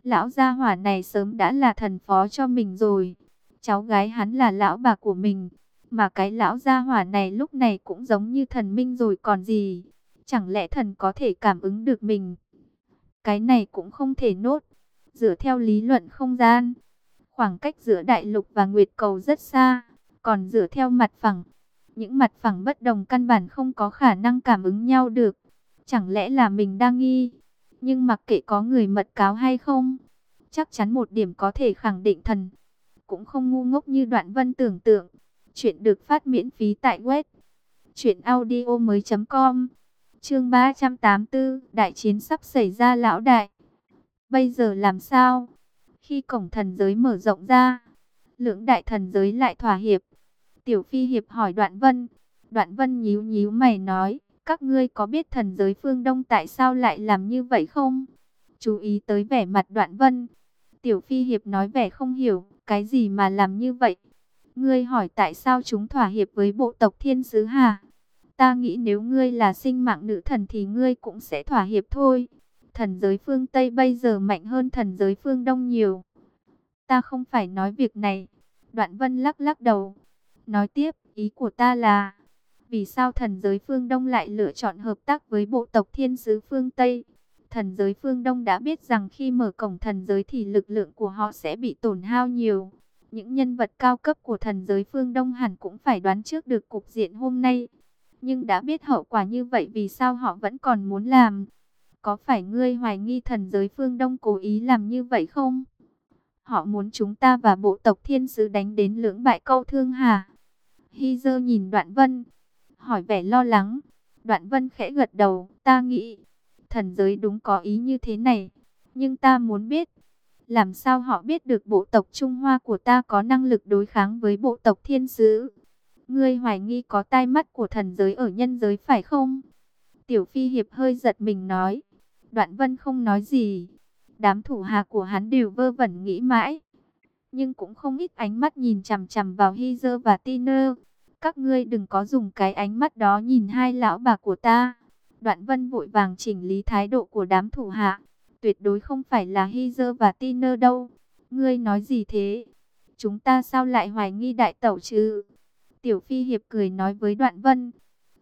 A: lão gia hỏa này sớm đã là thần phó cho mình rồi. Cháu gái hắn là lão bà của mình, mà cái lão gia hỏa này lúc này cũng giống như thần minh rồi còn gì. Chẳng lẽ thần có thể cảm ứng được mình? Cái này cũng không thể nốt. Dựa theo lý luận không gian, khoảng cách giữa đại lục và nguyệt cầu rất xa. Còn dựa theo mặt phẳng, những mặt phẳng bất đồng căn bản không có khả năng cảm ứng nhau được. Chẳng lẽ là mình đang nghi? Nhưng mặc kệ có người mật cáo hay không, chắc chắn một điểm có thể khẳng định thần. Cũng không ngu ngốc như đoạn vân tưởng tượng. Chuyện được phát miễn phí tại web. Chuyện audio mới com. Chương 384, đại chiến sắp xảy ra lão đại. Bây giờ làm sao? Khi cổng thần giới mở rộng ra, lưỡng đại thần giới lại thỏa hiệp. Tiểu Phi Hiệp hỏi Đoạn Vân. Đoạn Vân nhíu nhíu mày nói, các ngươi có biết thần giới phương Đông tại sao lại làm như vậy không? Chú ý tới vẻ mặt Đoạn Vân. Tiểu Phi Hiệp nói vẻ không hiểu, cái gì mà làm như vậy? Ngươi hỏi tại sao chúng thỏa hiệp với bộ tộc thiên sứ hà? Ta nghĩ nếu ngươi là sinh mạng nữ thần thì ngươi cũng sẽ thỏa hiệp thôi. Thần giới phương Tây bây giờ mạnh hơn thần giới phương Đông nhiều. Ta không phải nói việc này. Đoạn vân lắc lắc đầu. Nói tiếp, ý của ta là, vì sao thần giới phương Đông lại lựa chọn hợp tác với bộ tộc thiên sứ phương Tây? Thần giới phương Đông đã biết rằng khi mở cổng thần giới thì lực lượng của họ sẽ bị tổn hao nhiều. Những nhân vật cao cấp của thần giới phương Đông hẳn cũng phải đoán trước được cục diện hôm nay. Nhưng đã biết hậu quả như vậy vì sao họ vẫn còn muốn làm? Có phải ngươi hoài nghi thần giới phương Đông cố ý làm như vậy không? Họ muốn chúng ta và bộ tộc thiên sứ đánh đến lưỡng bại câu thương hà. Hy dơ nhìn đoạn vân, hỏi vẻ lo lắng. Đoạn vân khẽ gật đầu, ta nghĩ, thần giới đúng có ý như thế này. Nhưng ta muốn biết, làm sao họ biết được bộ tộc Trung Hoa của ta có năng lực đối kháng với bộ tộc thiên sứ? Ngươi hoài nghi có tai mắt của thần giới ở nhân giới phải không? Tiểu Phi Hiệp hơi giật mình nói. Đoạn Vân không nói gì. Đám thủ hạ của hắn đều vơ vẩn nghĩ mãi. Nhưng cũng không ít ánh mắt nhìn chằm chằm vào Hy Dơ và Tiner. Các ngươi đừng có dùng cái ánh mắt đó nhìn hai lão bà của ta. Đoạn Vân vội vàng chỉnh lý thái độ của đám thủ hạ. Tuyệt đối không phải là Hy Dơ và Tiner đâu. Ngươi nói gì thế? Chúng ta sao lại hoài nghi đại tẩu chứ? Tiểu Phi Hiệp cười nói với Đoạn Vân.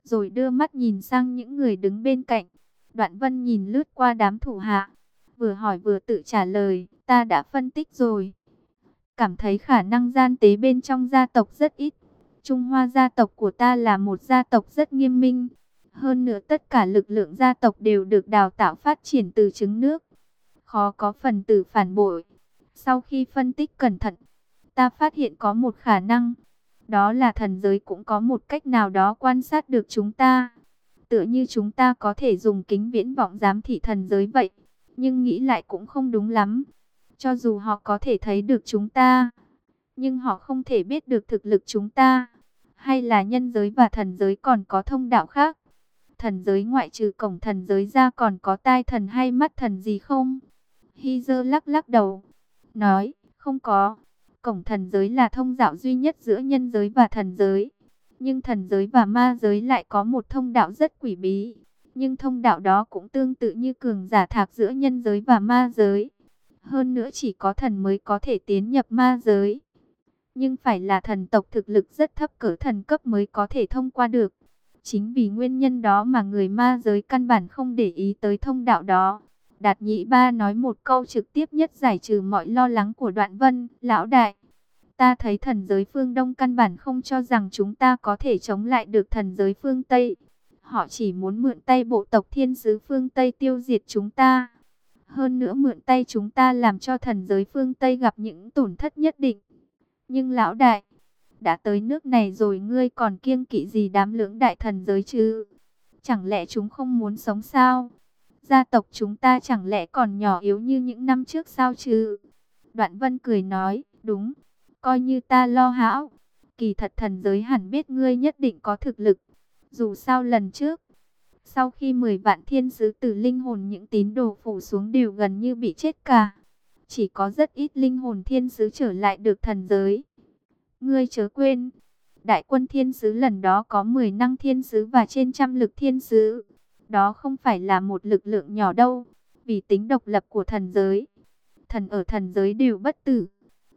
A: Rồi đưa mắt nhìn sang những người đứng bên cạnh. Đoạn Vân nhìn lướt qua đám thủ hạ. Vừa hỏi vừa tự trả lời. Ta đã phân tích rồi. Cảm thấy khả năng gian tế bên trong gia tộc rất ít. Trung Hoa gia tộc của ta là một gia tộc rất nghiêm minh. Hơn nữa tất cả lực lượng gia tộc đều được đào tạo phát triển từ trứng nước. Khó có phần tử phản bội. Sau khi phân tích cẩn thận, ta phát hiện có một khả năng. Đó là thần giới cũng có một cách nào đó quan sát được chúng ta. Tựa như chúng ta có thể dùng kính viễn vọng giám thị thần giới vậy. Nhưng nghĩ lại cũng không đúng lắm. Cho dù họ có thể thấy được chúng ta, nhưng họ không thể biết được thực lực chúng ta. Hay là nhân giới và thần giới còn có thông đạo khác? Thần giới ngoại trừ cổng thần giới ra còn có tai thần hay mắt thần gì không? Hy dơ lắc lắc đầu, nói, không có. Cổng thần giới là thông đạo duy nhất giữa nhân giới và thần giới. Nhưng thần giới và ma giới lại có một thông đạo rất quỷ bí. Nhưng thông đạo đó cũng tương tự như cường giả thạc giữa nhân giới và ma giới. Hơn nữa chỉ có thần mới có thể tiến nhập ma giới. Nhưng phải là thần tộc thực lực rất thấp cỡ thần cấp mới có thể thông qua được. Chính vì nguyên nhân đó mà người ma giới căn bản không để ý tới thông đạo đó. Đạt nhị ba nói một câu trực tiếp nhất giải trừ mọi lo lắng của đoạn vân. Lão đại, ta thấy thần giới phương Đông căn bản không cho rằng chúng ta có thể chống lại được thần giới phương Tây. Họ chỉ muốn mượn tay bộ tộc thiên sứ phương Tây tiêu diệt chúng ta. Hơn nữa mượn tay chúng ta làm cho thần giới phương Tây gặp những tổn thất nhất định. Nhưng lão đại, đã tới nước này rồi ngươi còn kiêng kỵ gì đám lưỡng đại thần giới chứ? Chẳng lẽ chúng không muốn sống sao? Gia tộc chúng ta chẳng lẽ còn nhỏ yếu như những năm trước sao chứ? Đoạn vân cười nói, đúng, coi như ta lo hão. Kỳ thật thần giới hẳn biết ngươi nhất định có thực lực. Dù sao lần trước, sau khi 10 vạn thiên sứ tử linh hồn những tín đồ phủ xuống đều gần như bị chết cả. Chỉ có rất ít linh hồn thiên sứ trở lại được thần giới. Ngươi chớ quên, đại quân thiên sứ lần đó có 10 năng thiên sứ và trên trăm lực thiên sứ. Đó không phải là một lực lượng nhỏ đâu, vì tính độc lập của thần giới. Thần ở thần giới đều bất tử.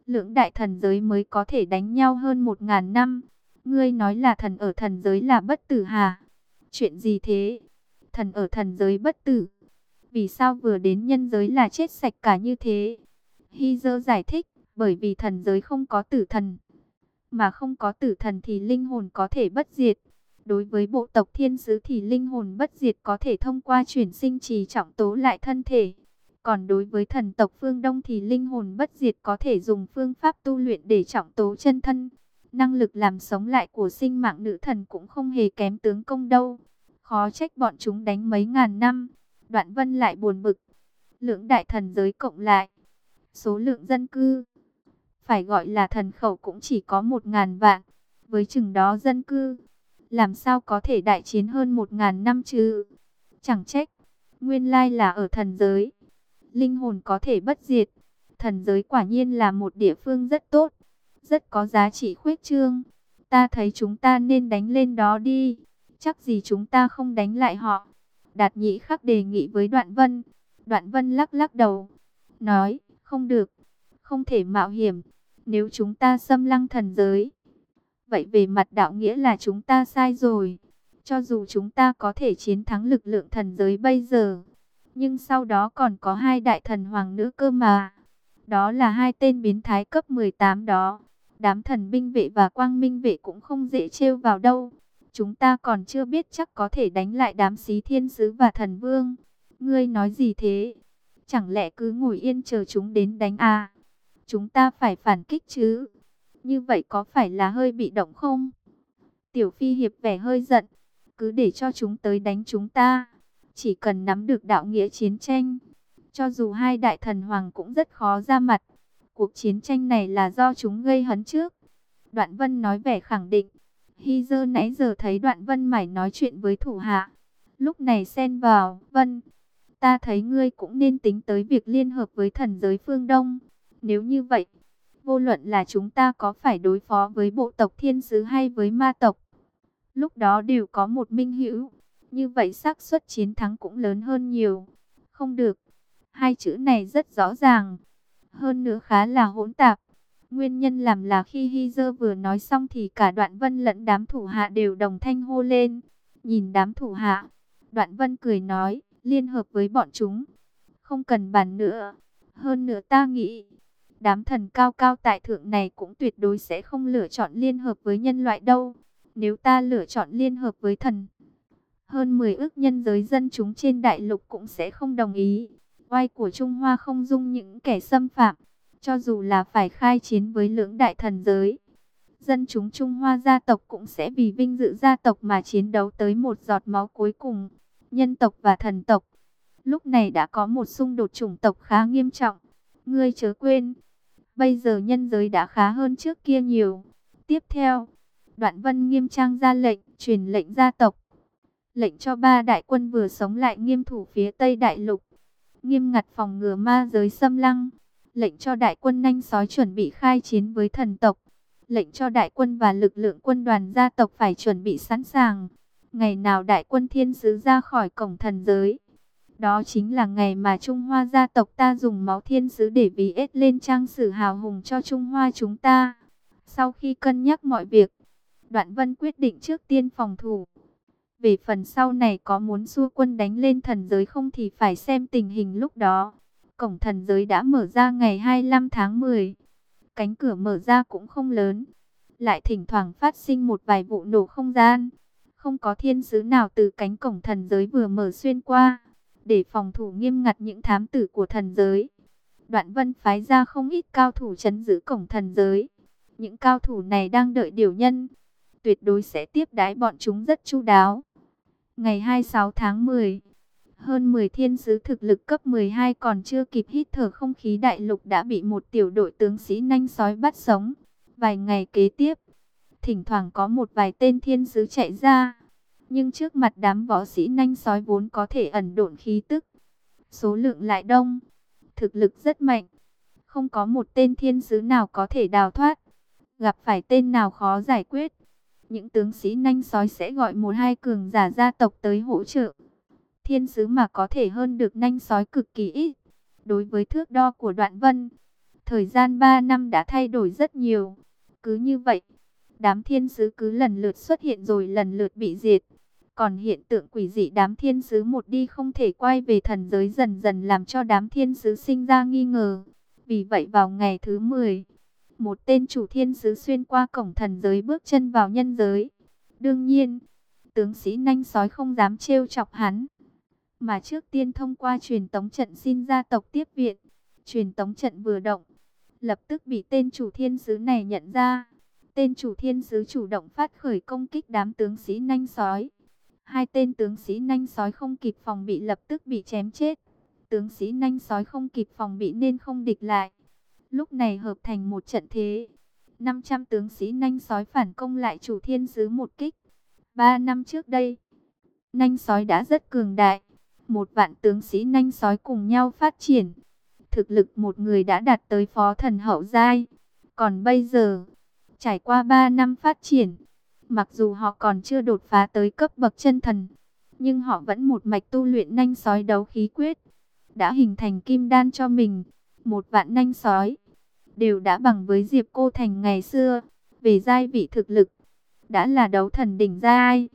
A: Lượng đại thần giới mới có thể đánh nhau hơn một ngàn năm. Ngươi nói là thần ở thần giới là bất tử hà? Chuyện gì thế? Thần ở thần giới bất tử. Vì sao vừa đến nhân giới là chết sạch cả như thế? Hy dơ giải thích, bởi vì thần giới không có tử thần. Mà không có tử thần thì linh hồn có thể bất diệt. Đối với bộ tộc thiên sứ thì linh hồn bất diệt có thể thông qua chuyển sinh trì trọng tố lại thân thể. Còn đối với thần tộc phương Đông thì linh hồn bất diệt có thể dùng phương pháp tu luyện để trọng tố chân thân. Năng lực làm sống lại của sinh mạng nữ thần cũng không hề kém tướng công đâu. Khó trách bọn chúng đánh mấy ngàn năm. Đoạn vân lại buồn bực. Lượng đại thần giới cộng lại. Số lượng dân cư. Phải gọi là thần khẩu cũng chỉ có một ngàn vạn. Với chừng đó dân cư. Làm sao có thể đại chiến hơn một ngàn năm chứ? Chẳng trách. Nguyên lai là ở thần giới. Linh hồn có thể bất diệt. Thần giới quả nhiên là một địa phương rất tốt. Rất có giá trị khuyết trương. Ta thấy chúng ta nên đánh lên đó đi chắc gì chúng ta không đánh lại họ. Đạt nhĩ khắc đề nghị với Đoạn Vân. Đoạn Vân lắc lắc đầu, nói, không được, không thể mạo hiểm, nếu chúng ta xâm lăng thần giới. Vậy về mặt đạo nghĩa là chúng ta sai rồi. Cho dù chúng ta có thể chiến thắng lực lượng thần giới bây giờ, nhưng sau đó còn có hai đại thần hoàng nữ cơ mà. Đó là hai tên biến thái cấp 18 đó. Đám thần binh vệ và quang minh vệ cũng không dễ trêu vào đâu. Chúng ta còn chưa biết chắc có thể đánh lại đám xí thiên sứ và thần vương. Ngươi nói gì thế? Chẳng lẽ cứ ngồi yên chờ chúng đến đánh à? Chúng ta phải phản kích chứ? Như vậy có phải là hơi bị động không? Tiểu Phi Hiệp vẻ hơi giận. Cứ để cho chúng tới đánh chúng ta. Chỉ cần nắm được đạo nghĩa chiến tranh. Cho dù hai đại thần hoàng cũng rất khó ra mặt. Cuộc chiến tranh này là do chúng gây hấn trước. Đoạn Vân nói vẻ khẳng định. Hy dơ nãy giờ thấy đoạn vân mải nói chuyện với thủ hạ. Lúc này xen vào, vân, ta thấy ngươi cũng nên tính tới việc liên hợp với thần giới phương Đông. Nếu như vậy, vô luận là chúng ta có phải đối phó với bộ tộc thiên sứ hay với ma tộc, lúc đó đều có một minh hữu. Như vậy xác suất chiến thắng cũng lớn hơn nhiều. Không được, hai chữ này rất rõ ràng. Hơn nữa khá là hỗn tạp. Nguyên nhân làm là khi Hy Dơ vừa nói xong thì cả đoạn vân lẫn đám thủ hạ đều đồng thanh hô lên. Nhìn đám thủ hạ, đoạn vân cười nói, liên hợp với bọn chúng. Không cần bàn nữa. Hơn nữa ta nghĩ, đám thần cao cao tại thượng này cũng tuyệt đối sẽ không lựa chọn liên hợp với nhân loại đâu. Nếu ta lựa chọn liên hợp với thần, hơn 10 ước nhân giới dân chúng trên đại lục cũng sẽ không đồng ý. Oai của Trung Hoa không dung những kẻ xâm phạm, cho dù là phải khai chiến với lưỡng đại thần giới. Dân chúng Trung Hoa gia tộc cũng sẽ vì vinh dự gia tộc mà chiến đấu tới một giọt máu cuối cùng. Nhân tộc và thần tộc. Lúc này đã có một xung đột chủng tộc khá nghiêm trọng. Ngươi chớ quên, bây giờ nhân giới đã khá hơn trước kia nhiều. Tiếp theo, Đoạn Vân nghiêm trang ra lệnh, truyền lệnh gia tộc. Lệnh cho ba đại quân vừa sống lại nghiêm thủ phía Tây Đại Lục. Nghiêm ngặt phòng ngừa ma giới xâm lăng. Lệnh cho đại quân nhanh sói chuẩn bị khai chiến với thần tộc. Lệnh cho đại quân và lực lượng quân đoàn gia tộc phải chuẩn bị sẵn sàng. Ngày nào đại quân thiên sứ ra khỏi cổng thần giới. Đó chính là ngày mà Trung Hoa gia tộc ta dùng máu thiên sứ để ví ết lên trang sử hào hùng cho Trung Hoa chúng ta. Sau khi cân nhắc mọi việc, Đoạn Vân quyết định trước tiên phòng thủ. Về phần sau này có muốn xua quân đánh lên thần giới không thì phải xem tình hình lúc đó. Cổng thần giới đã mở ra ngày 25 tháng 10. Cánh cửa mở ra cũng không lớn. Lại thỉnh thoảng phát sinh một vài vụ nổ không gian. Không có thiên sứ nào từ cánh cổng thần giới vừa mở xuyên qua. Để phòng thủ nghiêm ngặt những thám tử của thần giới. Đoạn vân phái ra không ít cao thủ chấn giữ cổng thần giới. Những cao thủ này đang đợi điều nhân. Tuyệt đối sẽ tiếp đái bọn chúng rất chu đáo. Ngày 26 tháng 10, hơn 10 thiên sứ thực lực cấp 12 còn chưa kịp hít thở không khí đại lục đã bị một tiểu đội tướng sĩ nanh sói bắt sống. Vài ngày kế tiếp, thỉnh thoảng có một vài tên thiên sứ chạy ra. Nhưng trước mặt đám võ sĩ nanh sói vốn có thể ẩn độn khí tức. Số lượng lại đông, thực lực rất mạnh. Không có một tên thiên sứ nào có thể đào thoát. Gặp phải tên nào khó giải quyết những tướng sĩ nanh sói sẽ gọi một hai cường giả gia tộc tới hỗ trợ. Thiên sứ mà có thể hơn được nanh sói cực kỳ ít. Đối với thước đo của đoạn vân, thời gian 3 năm đã thay đổi rất nhiều. Cứ như vậy, đám thiên sứ cứ lần lượt xuất hiện rồi lần lượt bị diệt. Còn hiện tượng quỷ dị đám thiên sứ một đi không thể quay về thần giới dần dần làm cho đám thiên sứ sinh ra nghi ngờ. Vì vậy vào ngày thứ 10, một tên chủ thiên sứ xuyên qua cổng thần giới bước chân vào nhân giới. Đương nhiên, tướng sĩ nanh sói không dám trêu chọc hắn, mà trước tiên thông qua truyền tống trận xin gia tộc tiếp viện. Truyền tống trận vừa động, lập tức bị tên chủ thiên sứ này nhận ra. Tên chủ thiên sứ chủ động phát khởi công kích đám tướng sĩ nanh sói. Hai tên tướng sĩ nanh sói không kịp phòng bị lập tức bị chém chết. Tướng sĩ nanh sói không kịp phòng bị nên không địch lại lúc này hợp thành một trận thế. 500 tướng sĩ nanh sói phản công lại chủ thiên sứ một kích. Ba năm trước đây, nanh sói đã rất cường đại. Một vạn tướng sĩ nanh sói cùng nhau phát triển. Thực lực một người đã đạt tới phó thần hậu giai. Còn bây giờ, trải qua 3 năm phát triển, mặc dù họ còn chưa đột phá tới cấp bậc chân thần, nhưng họ vẫn một mạch tu luyện nhanh sói đấu khí quyết, đã hình thành kim đan cho mình, một vạn nhanh sói đều đã bằng với Diệp Cô Thành ngày xưa. Về giai vị thực lực, đã là đấu thần đỉnh giai.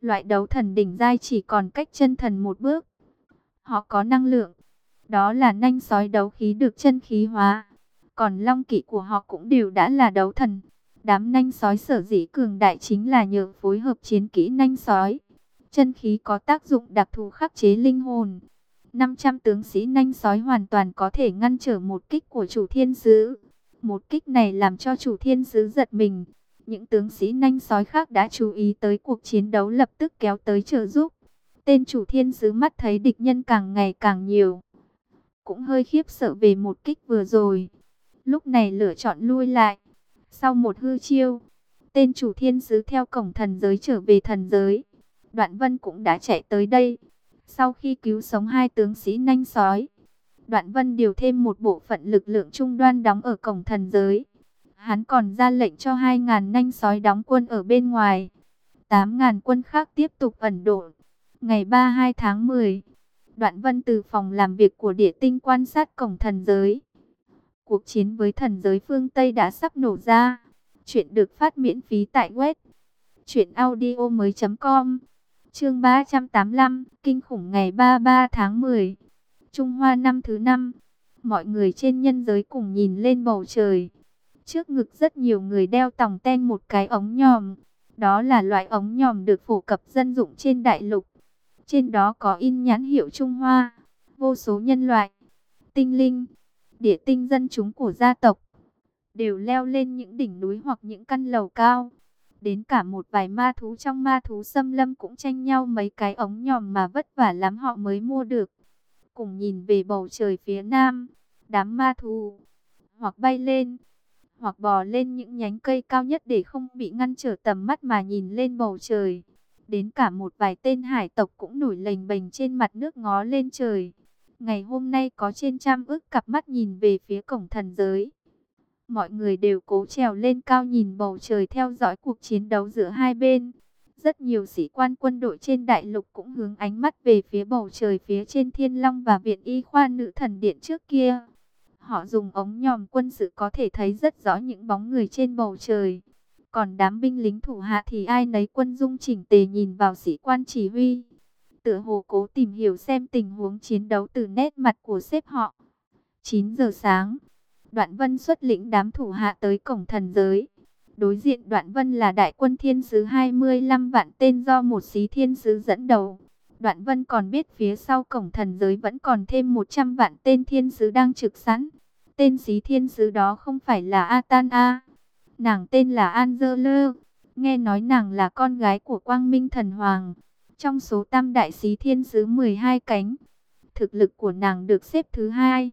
A: Loại đấu thần đỉnh giai chỉ còn cách chân thần một bước. Họ có năng lượng, đó là nhanh sói đấu khí được chân khí hóa. Còn long kỵ của họ cũng đều đã là đấu thần. Đám nanh sói sở dĩ cường đại chính là nhờ phối hợp chiến kỹ nanh sói. Chân khí có tác dụng đặc thù khắc chế linh hồn. 500 tướng sĩ nanh sói hoàn toàn có thể ngăn trở một kích của chủ thiên sứ. Một kích này làm cho chủ thiên sứ giật mình. Những tướng sĩ nanh sói khác đã chú ý tới cuộc chiến đấu lập tức kéo tới trợ giúp. Tên chủ thiên sứ mắt thấy địch nhân càng ngày càng nhiều. Cũng hơi khiếp sợ về một kích vừa rồi. Lúc này lựa chọn lui lại. Sau một hư chiêu, tên chủ thiên sứ theo cổng thần giới trở về thần giới. Đoạn vân cũng đã chạy tới đây. Sau khi cứu sống hai tướng sĩ nanh sói, Đoạn Vân điều thêm một bộ phận lực lượng trung đoan đóng ở cổng thần giới. Hắn còn ra lệnh cho 2.000 nanh sói đóng quân ở bên ngoài. 8.000 quân khác tiếp tục ẩn độ. Ngày 32 tháng 10, Đoạn Vân từ phòng làm việc của địa tinh quan sát cổng thần giới. Cuộc chiến với thần giới phương Tây đã sắp nổ ra. Chuyện được phát miễn phí tại web. truyệnaudio mới.com Chương 385, Kinh khủng ngày 33 tháng 10 Trung Hoa năm thứ năm, mọi người trên nhân giới cùng nhìn lên bầu trời. Trước ngực rất nhiều người đeo tòng ten một cái ống nhòm. Đó là loại ống nhòm được phổ cập dân dụng trên đại lục. Trên đó có in nhãn hiệu Trung Hoa. Vô số nhân loại, tinh linh, địa tinh dân chúng của gia tộc đều leo lên những đỉnh núi hoặc những căn lầu cao. Đến cả một vài ma thú trong ma thú xâm lâm cũng tranh nhau mấy cái ống nhòm mà vất vả lắm họ mới mua được. Cùng nhìn về bầu trời phía nam, đám ma thú hoặc bay lên, hoặc bò lên những nhánh cây cao nhất để không bị ngăn trở tầm mắt mà nhìn lên bầu trời. Đến cả một vài tên hải tộc cũng nổi lềnh bềnh trên mặt nước ngó lên trời. Ngày hôm nay có trên trăm ước cặp mắt nhìn về phía cổng thần giới. Mọi người đều cố trèo lên cao nhìn bầu trời theo dõi cuộc chiến đấu giữa hai bên. Rất nhiều sĩ quan quân đội trên đại lục cũng hướng ánh mắt về phía bầu trời phía trên Thiên Long và Viện Y Khoa Nữ Thần Điện trước kia. Họ dùng ống nhòm quân sự có thể thấy rất rõ những bóng người trên bầu trời. Còn đám binh lính thủ hạ thì ai nấy quân dung chỉnh tề nhìn vào sĩ quan chỉ huy. Tựa hồ cố tìm hiểu xem tình huống chiến đấu từ nét mặt của sếp họ. 9 giờ sáng, Đoạn Vân xuất lĩnh đám thủ hạ tới cổng thần giới. Đối diện Đoạn Vân là đại quân thiên sứ 25 vạn tên do một xí thiên sứ dẫn đầu. Đoạn Vân còn biết phía sau cổng thần giới vẫn còn thêm 100 vạn tên thiên sứ đang trực sẵn. Tên xí thiên sứ đó không phải là Atan A. Nàng tên là Angela. Nghe nói nàng là con gái của Quang Minh Thần Hoàng. Trong số tam đại sĩ thiên sứ 12 cánh, thực lực của nàng được xếp thứ hai.